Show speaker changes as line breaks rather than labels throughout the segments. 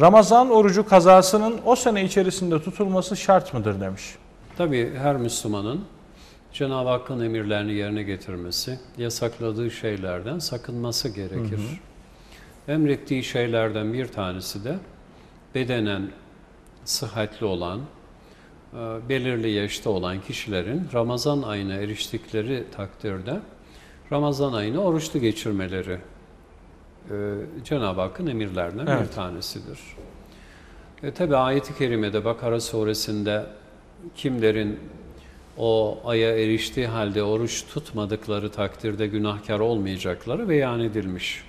Ramazan orucu kazasının o sene içerisinde tutulması şart mıdır demiş.
Tabii her Müslümanın Cenab-ı Hakk'ın emirlerini yerine getirmesi, yasakladığı şeylerden sakınması gerekir. Emrettiği şeylerden bir tanesi de bedenen sıhhatli olan, e, belirli yaşta olan kişilerin Ramazan ayına eriştikleri takdirde Ramazan ayını oruçlu geçirmeleri Cenab-ı Hakk'ın emirlerinden
Evet.
bir tanesidir. E, Tabi ayet-i kerimede Bakara suresinde kimlerin o aya eriştiği halde oruç tutmadıkları takdirde günahkar olmayacakları beyan edilmiş.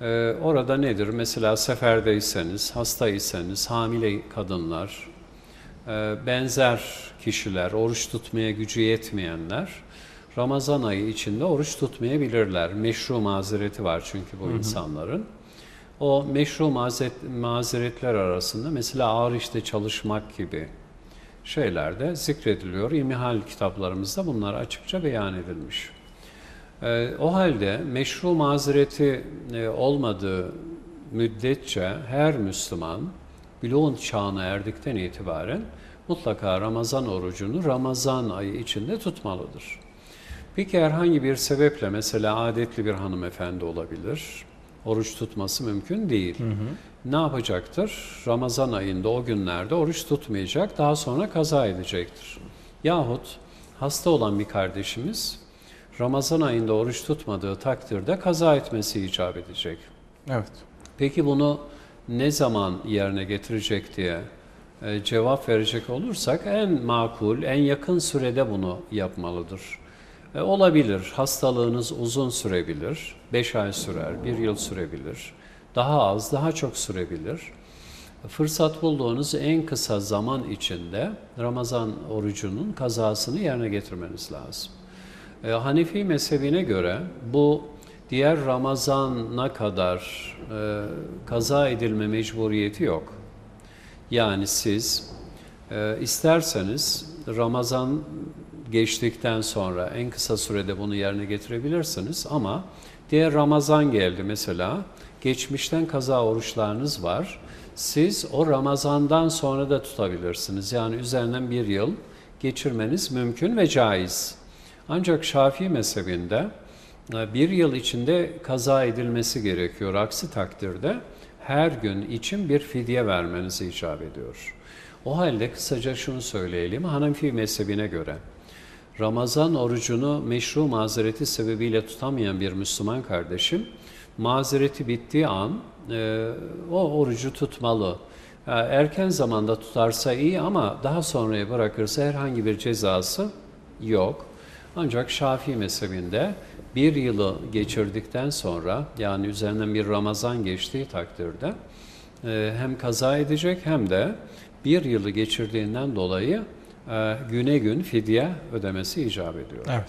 E, orada nedir? Mesela seferdeyseniz, hastaysanız, hamile kadınlar, e, benzer kişiler, oruç tutmaya gücü yetmeyenler Ramazan ayı içinde oruç tutmayabilirler. Meşru mazereti var çünkü bu insanların. O meşru mazeret, mazeretler arasında mesela ağır işte çalışmak gibi şeyler de zikrediliyor. İmihal kitaplarımızda bunlar açıkça beyan edilmiş. Ee, o halde meşru mazereti e, olmadığı müddetçe her Müslüman buluğun çağına erdikten itibaren mutlaka Ramazan orucunu Ramazan ayı içinde tutmalıdır. Peki herhangi bir sebeple mesela adetli bir hanımefendi olabilir. Oruç tutması mümkün değil. Ne yapacaktır? Ramazan ayında o günlerde oruç tutmayacak, daha sonra kaza edecektir. Yahut hasta olan bir kardeşimiz Ramazan ayında oruç tutmadığı takdirde kaza etmesi icap edecek.
Evet.
Peki bunu ne zaman yerine getirecek diye e, cevap verecek olursak en makul, en yakın sürede bunu yapmalıdır. E, olabilir, hastalığınız uzun sürebilir, 5 ay sürer, 1 yıl sürebilir, daha az, daha çok sürebilir. Fırsat bulduğunuz en kısa zaman içinde Ramazan orucunun kazasını yerine getirmeniz lazım. E, Hanefi mezhebine göre bu diğer Ramazan'a kadar e, kaza edilme mecburiyeti yok. Yani siz e, isterseniz Ramazan geçtikten sonra en kısa sürede bunu yerine getirebilirsiniz ama diğer Ramazan geldi mesela geçmişten kaza oruçlarınız var. Siz o Ramazan'dan sonra da tutabilirsiniz. Yani üzerinden bir yıl geçirmeniz mümkün ve caiz. Ancak Şafii mezhebinde e, bir yıl içinde kaza edilmesi gerekiyor. Aksi takdirde her gün için bir fidye vermeniz icap ediyor. O halde kısaca şunu söyleyelim. Hanefi mezhebine göre Ramazan orucunu meşru mazereti sebebiyle tutamayan bir Müslüman kardeşim mazereti bittiği an e, o orucu tutmalı. E, erken zamanda tutarsa iyi ama daha sonraya bırakırsa herhangi bir cezası yok. Ancak Şafii mezhebinde bir yılı geçirdikten sonra yani üzerinden bir Ramazan geçtiği takdirde e, hem kaza edecek hem de bir yılı geçirdiğinden dolayı güne gün fidye ödemesi icap ediyor.
Evet.